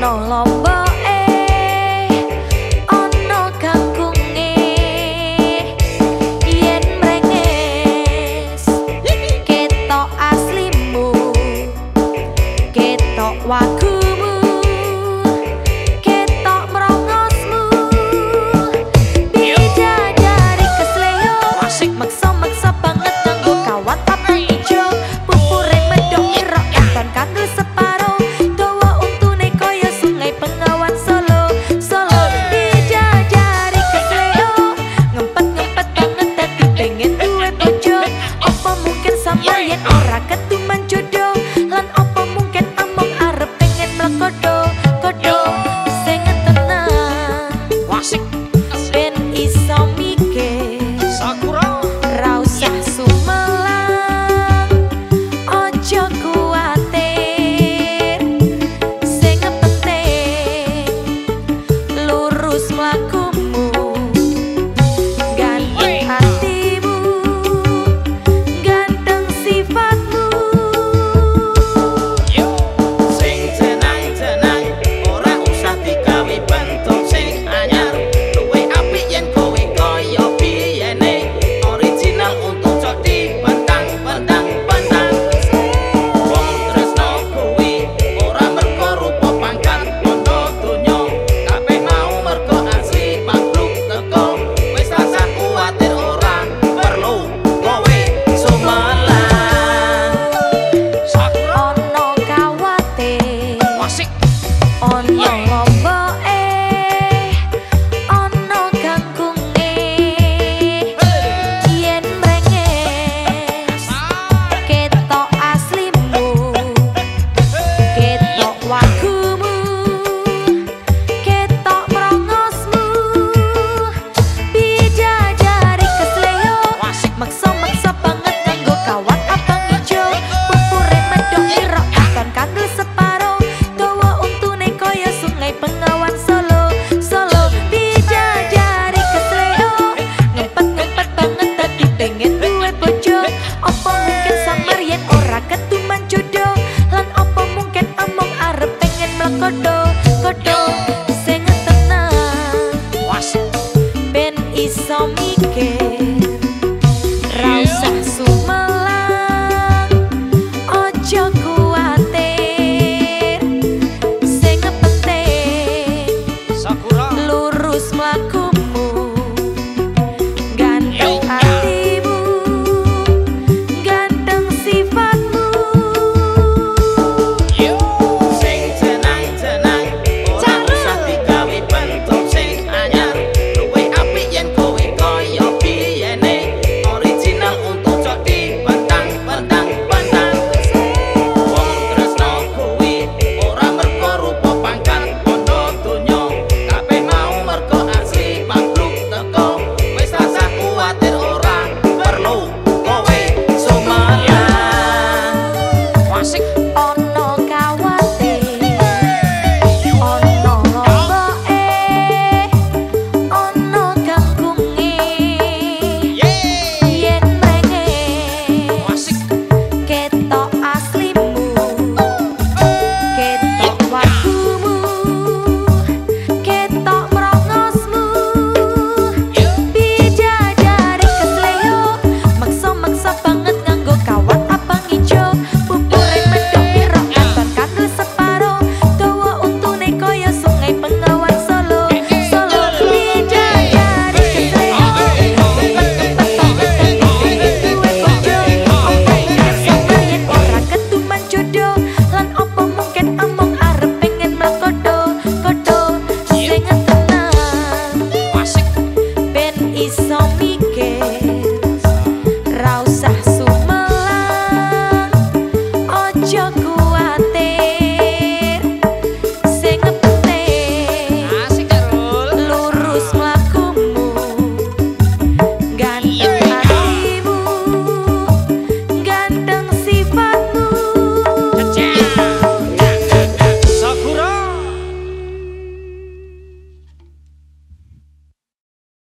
no love. kalian ora ket que